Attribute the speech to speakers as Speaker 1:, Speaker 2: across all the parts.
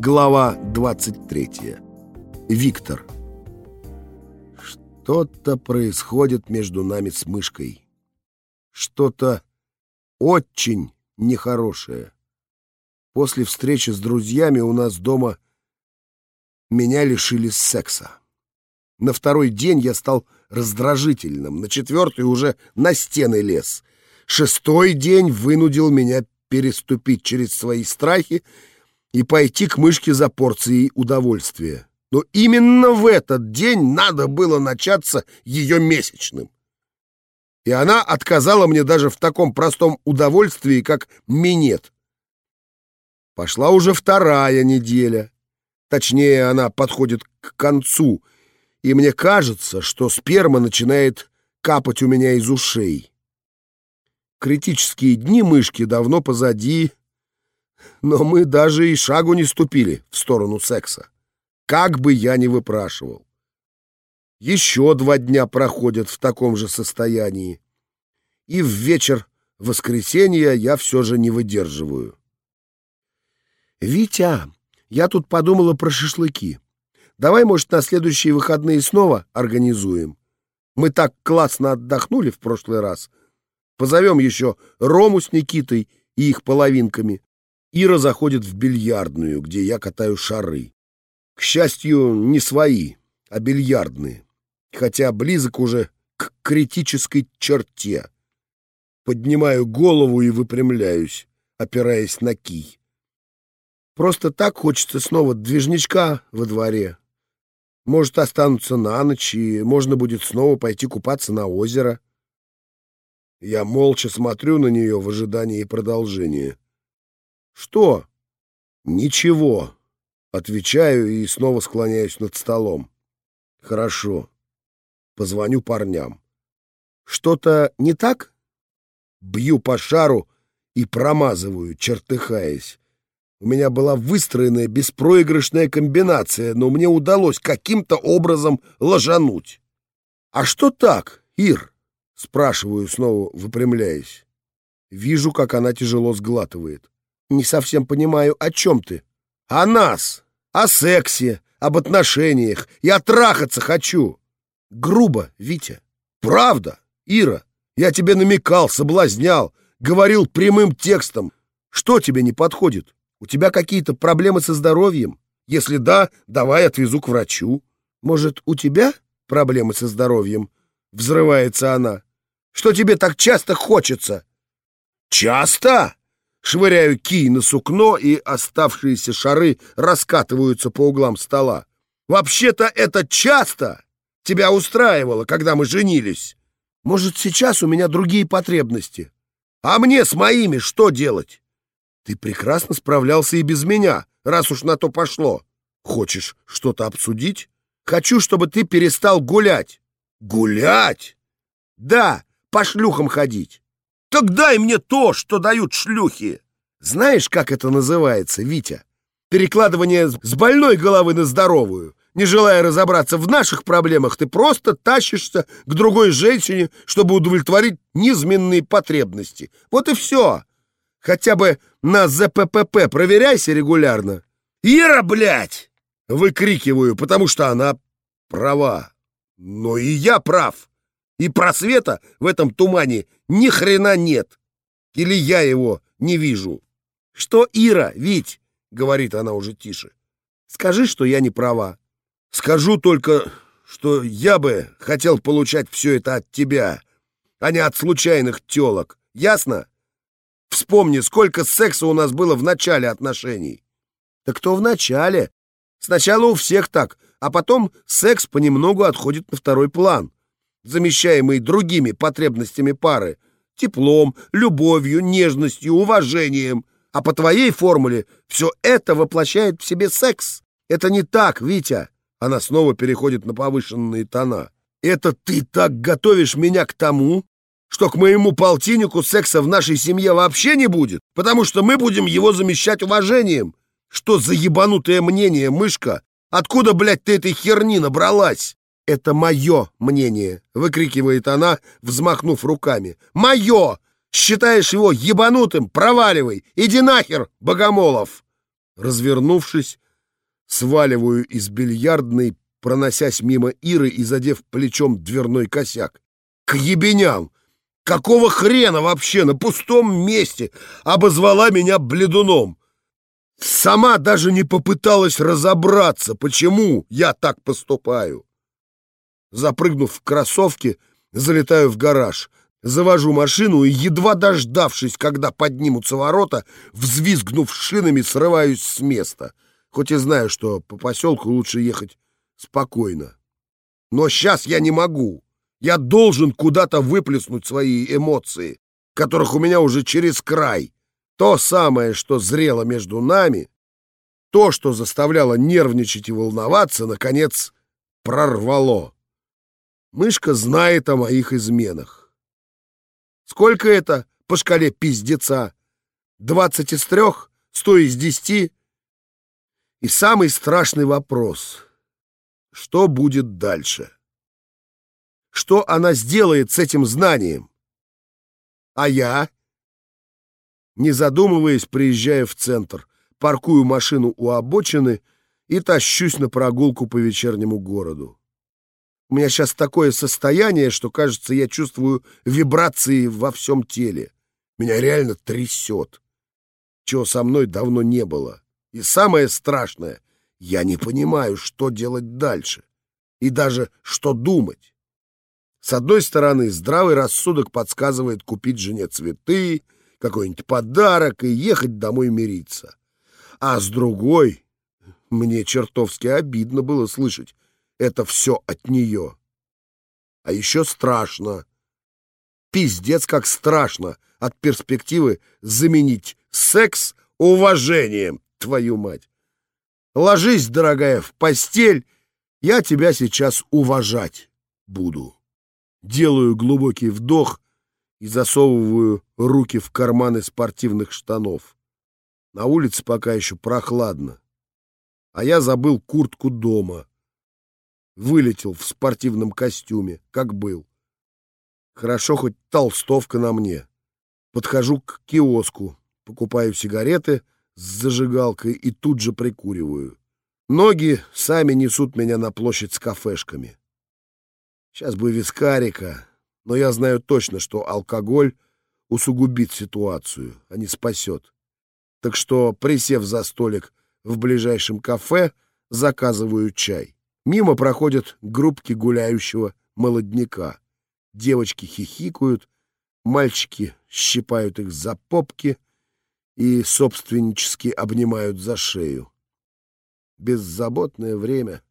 Speaker 1: Глава 23. Виктор. Что-то происходит между нами с мышкой. Что-то очень нехорошее. После встречи с друзьями у нас дома меня лишили секса. На второй день я стал раздражительным, на четвертый уже на стены лез. Шестой день вынудил меня переступить через свои страхи и пойти к мышке за порцией удовольствия. Но именно в этот день надо было начаться ее месячным. И она отказала мне даже в таком простом удовольствии, как минет. Пошла уже вторая неделя. Точнее, она подходит к концу, и мне кажется, что сперма начинает капать у меня из ушей. Критические дни мышки давно позади, но мы даже и шагу не ступили в сторону секса. Как бы я ни выпрашивал. Еще два дня проходят в таком же состоянии. И в вечер воскресенья я все же не выдерживаю. «Витя, я тут подумала про шашлыки. Давай, может, на следующие выходные снова организуем? Мы так классно отдохнули в прошлый раз. Позовем еще Рому с Никитой и их половинками. Ира заходит в бильярдную, где я катаю шары. К счастью, не свои, а бильярдные. Хотя близок уже к критической черте. Поднимаю голову и выпрямляюсь, опираясь на кий. Просто так хочется снова движничка во дворе. Может, останутся на ночь, и можно будет снова пойти купаться на озеро. Я молча смотрю на нее в ожидании продолжения. «Что?» «Ничего», — отвечаю и снова склоняюсь над столом. «Хорошо. Позвоню парням». «Что-то не так?» Бью по шару и промазываю, чертыхаясь. У меня была выстроенная беспроигрышная комбинация, но мне удалось каким-то образом ложануть. «А что так, Ир?» — спрашиваю, снова выпрямляясь. Вижу, как она тяжело сглатывает. Не совсем понимаю, о чем ты. О нас, о сексе, об отношениях. Я трахаться хочу. Грубо, Витя. Правда, Ира. Я тебе намекал, соблазнял, говорил прямым текстом. Что тебе не подходит? У тебя какие-то проблемы со здоровьем? Если да, давай отвезу к врачу. Может, у тебя проблемы со здоровьем? Взрывается она. Что тебе так часто хочется? Часто? Швыряю кий на сукно, и оставшиеся шары раскатываются по углам стола. «Вообще-то это часто тебя устраивало, когда мы женились. Может, сейчас у меня другие потребности. А мне с моими что делать? Ты прекрасно справлялся и без меня, раз уж на то пошло. Хочешь что-то обсудить? Хочу, чтобы ты перестал гулять». «Гулять?» «Да, по шлюхам ходить». Так дай мне то, что дают шлюхи. Знаешь, как это называется, Витя? Перекладывание с больной головы на здоровую. Не желая разобраться в наших проблемах, ты просто тащишься к другой женщине, чтобы удовлетворить низменные потребности. Вот и все. Хотя бы на ЗППП проверяйся регулярно. «Ира, блядь!» — выкрикиваю, потому что она права. Но и я прав. И просвета в этом тумане ни хрена нет. Или я его не вижу. Что, Ира, Вить, говорит она уже тише, скажи, что я не права. Скажу только, что я бы хотел получать все это от тебя, а не от случайных телок. Ясно? Вспомни, сколько секса у нас было в начале отношений. Так кто в начале? Сначала у всех так, а потом секс понемногу отходит на второй план замещаемый другими потребностями пары, теплом, любовью, нежностью, уважением. А по твоей формуле все это воплощает в себе секс. Это не так, Витя. Она снова переходит на повышенные тона. Это ты так готовишь меня к тому, что к моему полтиннику секса в нашей семье вообще не будет, потому что мы будем его замещать уважением. Что за ебанутое мнение, мышка? Откуда, блядь, ты этой херни набралась? «Это мое мнение!» — выкрикивает она, взмахнув руками. «Мое! Считаешь его ебанутым? Проваливай! Иди нахер, Богомолов!» Развернувшись, сваливаю из бильярдной, проносясь мимо Иры и задев плечом дверной косяк. К ебеням! Какого хрена вообще на пустом месте обозвала меня бледуном? Сама даже не попыталась разобраться, почему я так поступаю. Запрыгнув в кроссовки, залетаю в гараж, завожу машину и, едва дождавшись, когда поднимутся ворота, взвизгнув шинами, срываюсь с места, хоть и знаю, что по поселку лучше ехать спокойно. Но сейчас я не могу. Я должен куда-то выплеснуть свои эмоции, которых у меня уже через край. То самое, что зрело между нами, то, что заставляло нервничать и волноваться, наконец, прорвало. Мышка знает о моих изменах. Сколько это по шкале пиздеца? Двадцать из трех? Сто из десяти? И самый страшный вопрос. Что будет дальше? Что она сделает с этим знанием? А я? Не задумываясь, приезжаю в центр, паркую машину у обочины и тащусь на прогулку по вечернему городу. У меня сейчас такое состояние, что, кажется, я чувствую вибрации во всем теле. Меня реально трясет, чего со мной давно не было. И самое страшное, я не понимаю, что делать дальше. И даже что думать. С одной стороны, здравый рассудок подсказывает купить жене цветы, какой-нибудь подарок и ехать домой мириться. А с другой, мне чертовски обидно было слышать, это все от нее. А еще страшно. Пиздец, как страшно от перспективы заменить секс уважением, твою мать. Ложись, дорогая, в постель, я тебя сейчас уважать буду. Делаю глубокий вдох и засовываю руки в карманы спортивных штанов. На улице пока еще прохладно, а я забыл куртку дома вылетел в спортивном костюме, как был. Хорошо, хоть толстовка на мне. Подхожу к киоску, покупаю сигареты с зажигалкой и тут же прикуриваю. Ноги сами несут меня на площадь с кафешками. Сейчас бы вискарика, но я знаю точно, что алкоголь усугубит ситуацию, а не спасет. Так что, присев за столик в ближайшем кафе, заказываю чай. Мимо проходят группки гуляющего молодняка. Девочки хихикают, мальчики щипают их за попки и собственнически обнимают за шею. Беззаботное время,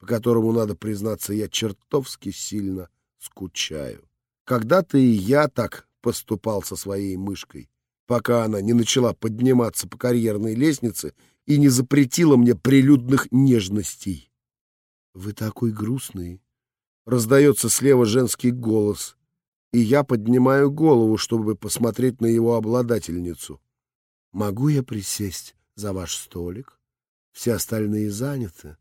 Speaker 1: по которому, надо признаться, я чертовски сильно скучаю. Когда-то и я так поступал со своей мышкой, пока она не начала подниматься по карьерной лестнице и не запретила мне прилюдных нежностей. «Вы такой грустный!» Раздается слева женский голос, и я поднимаю голову, чтобы посмотреть на его обладательницу. «Могу я присесть за ваш столик? Все остальные заняты,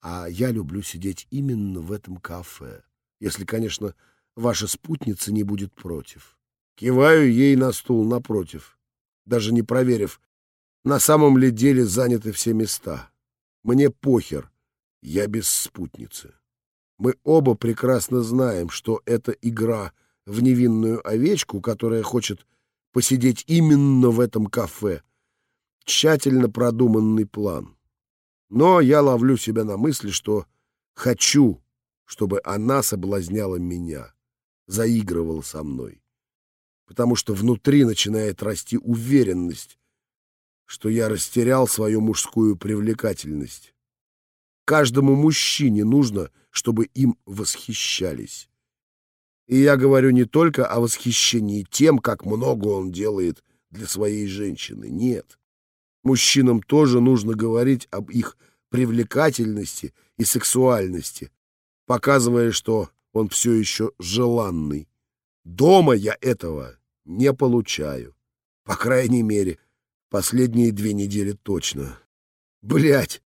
Speaker 1: а я люблю сидеть именно в этом кафе, если, конечно, ваша спутница не будет против». Киваю ей на стул напротив, даже не проверив, на самом ли деле заняты все места. Мне похер — я без спутницы. Мы оба прекрасно знаем, что это игра в невинную овечку, которая хочет посидеть именно в этом кафе. Тщательно продуманный план. Но я ловлю себя на мысли, что хочу, чтобы она соблазняла меня, заигрывала со мной. Потому что внутри начинает расти уверенность, что я растерял свою мужскую привлекательность. Каждому мужчине нужно, чтобы им восхищались. И я говорю не только о восхищении тем, как много он делает для своей женщины. Нет. Мужчинам тоже нужно говорить об их привлекательности и сексуальности, показывая, что он все еще желанный. Дома я этого не получаю. По крайней мере, последние две недели точно. Блять,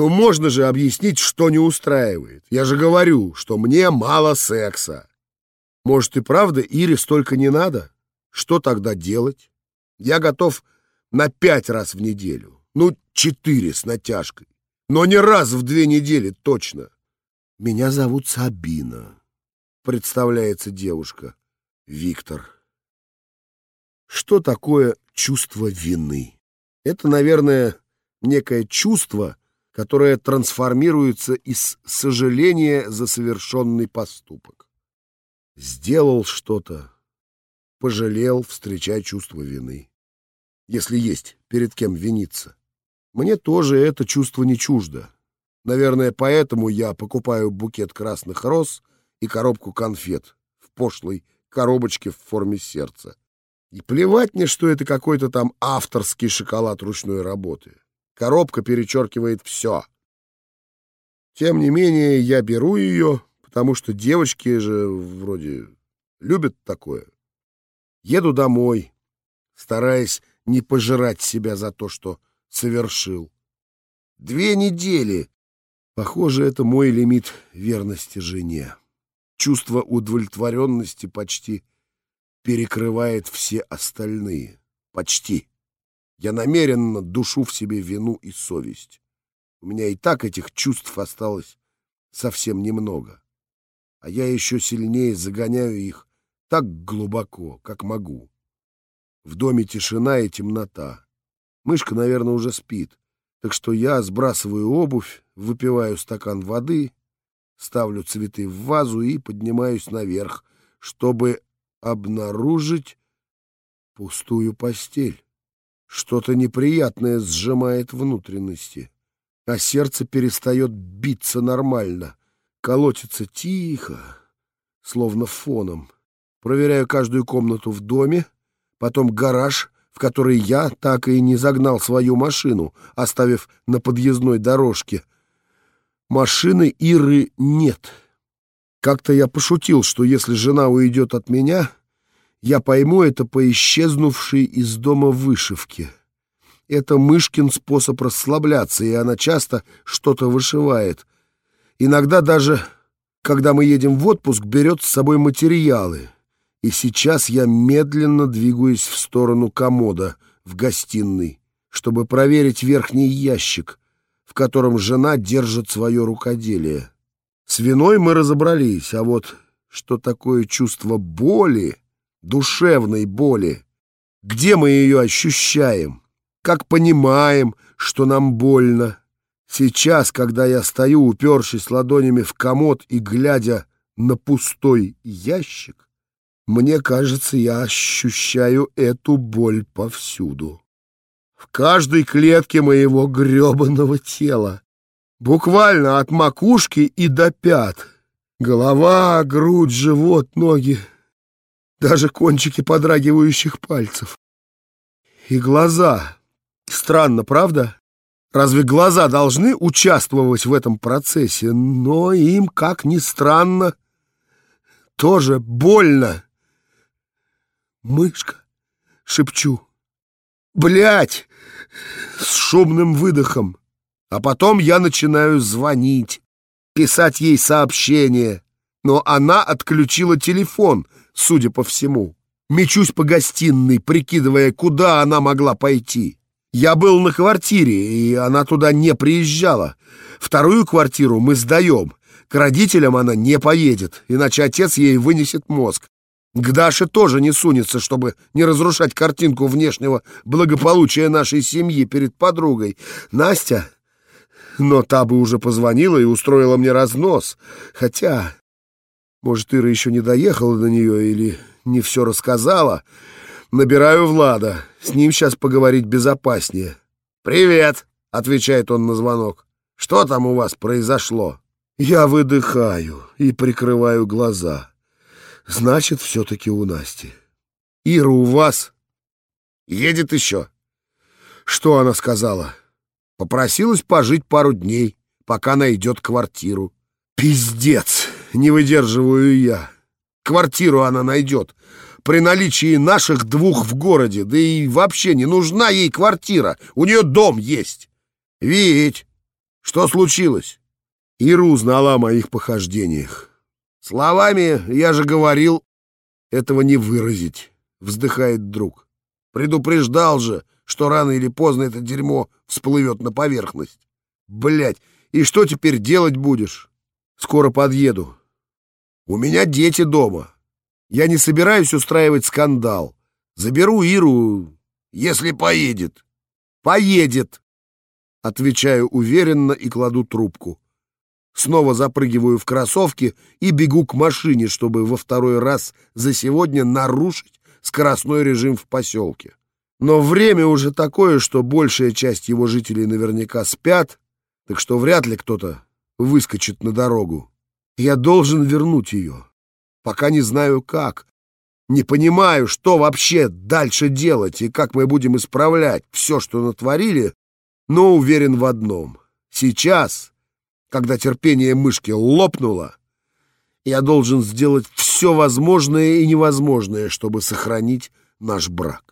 Speaker 1: ну можно же объяснить, что не устраивает. Я же говорю, что мне мало секса. Может и правда Ире столько не надо? Что тогда делать? Я готов на пять раз в неделю. Ну, четыре с натяжкой. Но не раз в две недели, точно. Меня зовут Сабина, представляется девушка. Виктор. Что такое чувство вины? Это, наверное, некое чувство, которое трансформируется из сожаления за совершенный поступок. Сделал что-то, пожалел, встречая чувство вины. Если есть перед кем виниться. Мне тоже это чувство не чуждо. Наверное, поэтому я покупаю букет красных роз и коробку конфет в пошлой коробочке в форме сердца. И плевать мне, что это какой-то там авторский шоколад ручной работы. Коробка перечеркивает все. Тем не менее, я беру ее, потому что девочки же вроде любят такое. Еду домой, стараясь не пожирать себя за то, что совершил. Две недели. Похоже, это мой лимит верности жене. Чувство удовлетворенности почти перекрывает все остальные. Почти. Я намеренно душу в себе вину и совесть. У меня и так этих чувств осталось совсем немного. А я еще сильнее загоняю их так глубоко, как могу. В доме тишина и темнота. Мышка, наверное, уже спит. Так что я сбрасываю обувь, выпиваю стакан воды, ставлю цветы в вазу и поднимаюсь наверх, чтобы обнаружить пустую постель. Что-то неприятное сжимает внутренности, а сердце перестает биться нормально, колотится тихо, словно фоном. Проверяю каждую комнату в доме, потом гараж, в который я так и не загнал свою машину, оставив на подъездной дорожке. Машины Иры нет. Как-то я пошутил, что если жена уйдет от меня, я пойму это по исчезнувшей из дома вышивке. Это Мышкин способ расслабляться, и она часто что-то вышивает. Иногда даже, когда мы едем в отпуск, берет с собой материалы. И сейчас я медленно двигаюсь в сторону комода в гостиной, чтобы проверить верхний ящик, в котором жена держит свое рукоделие. С виной мы разобрались, а вот что такое чувство боли душевной боли. Где мы ее ощущаем? Как понимаем, что нам больно? Сейчас, когда я стою, упершись ладонями в комод и глядя на пустой ящик, мне кажется, я ощущаю эту боль повсюду. В каждой клетке моего гребаного тела. Буквально от макушки и до пят. Голова, грудь, живот, ноги даже кончики подрагивающих пальцев. И глаза. Странно, правда? Разве глаза должны участвовать в этом процессе? Но им, как ни странно, тоже больно. Мышка, шепчу. Блять! С шумным выдохом. А потом я начинаю звонить, писать ей сообщения. Но она отключила телефон — судя по всему. Мечусь по гостиной, прикидывая, куда она могла пойти. Я был на квартире, и она туда не приезжала. Вторую квартиру мы сдаем. К родителям она не поедет, иначе отец ей вынесет мозг. К Даше тоже не сунется, чтобы не разрушать картинку внешнего благополучия нашей семьи перед подругой. Настя... Но та бы уже позвонила и устроила мне разнос. Хотя может, Ира еще не доехала до нее или не все рассказала. Набираю Влада. С ним сейчас поговорить безопаснее. «Привет!» — отвечает он на звонок. «Что там у вас произошло?» Я выдыхаю и прикрываю глаза. Значит, все-таки у Насти. «Ира у вас?» «Едет еще». Что она сказала? Попросилась пожить пару дней, пока найдет квартиру. «Пиздец!» Не выдерживаю я. Квартиру она найдет. При наличии наших двух в городе. Да и вообще не нужна ей квартира. У нее дом есть. Ведь что случилось? Ира узнала о моих похождениях. Словами я же говорил, этого не выразить, вздыхает друг. Предупреждал же, что рано или поздно это дерьмо всплывет на поверхность. Блять, и что теперь делать будешь? Скоро подъеду. У меня дети дома. Я не собираюсь устраивать скандал. Заберу Иру, если поедет. Поедет. Отвечаю уверенно и кладу трубку. Снова запрыгиваю в кроссовки и бегу к машине, чтобы во второй раз за сегодня нарушить скоростной режим в поселке. Но время уже такое, что большая часть его жителей наверняка спят, так что вряд ли кто-то выскочит на дорогу. Я должен вернуть ее. Пока не знаю как. Не понимаю, что вообще дальше делать и как мы будем исправлять все, что натворили, но уверен в одном. Сейчас, когда терпение мышки лопнуло, я должен сделать все возможное и невозможное, чтобы сохранить наш брак.